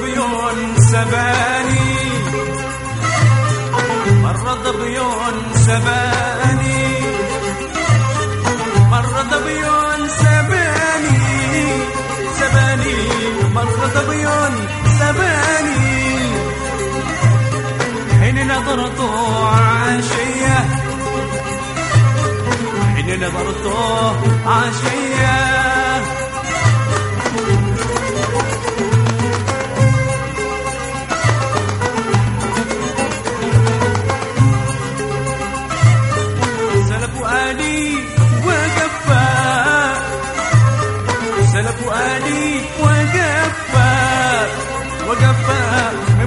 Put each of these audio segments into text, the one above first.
ضبيون سباني. مرة ضبيون سباني. مرة ضبيون سباني. سباني. مرة ضبيون سباني. حين نظرت عشية. حين نظرت عشية.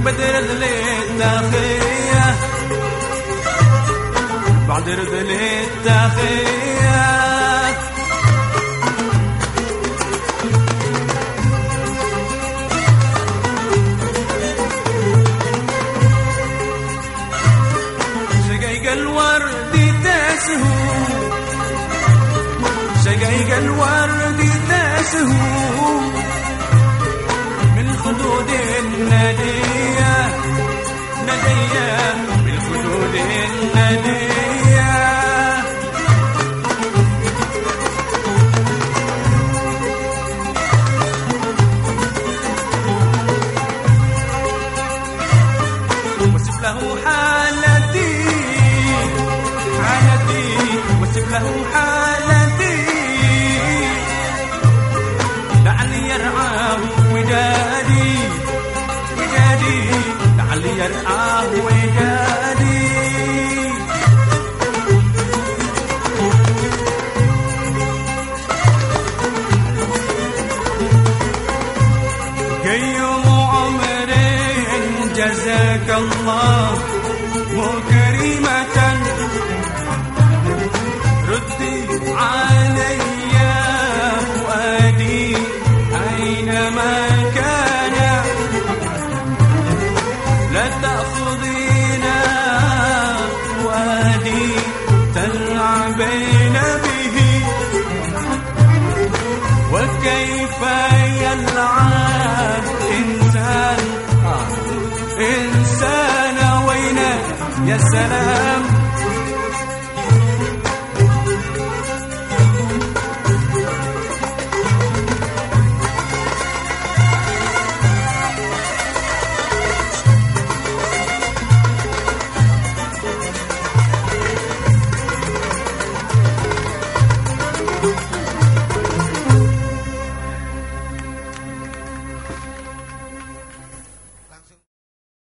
بدر الداخية بعد رذل الداخية شقيق الورد تسهو شقيق الورد تسهو من خدود الندية له حالتي. حالتي. له حالتي. لعلي يرعاه ودادي ودادي لعلي يرعاه ودادي جزاك الله مكرمة. ردي علي فؤادي أينما كان. لا تأخذينا فؤادي تلعبين به. وكيف يلعب إنسان إنسان وين يا سلام.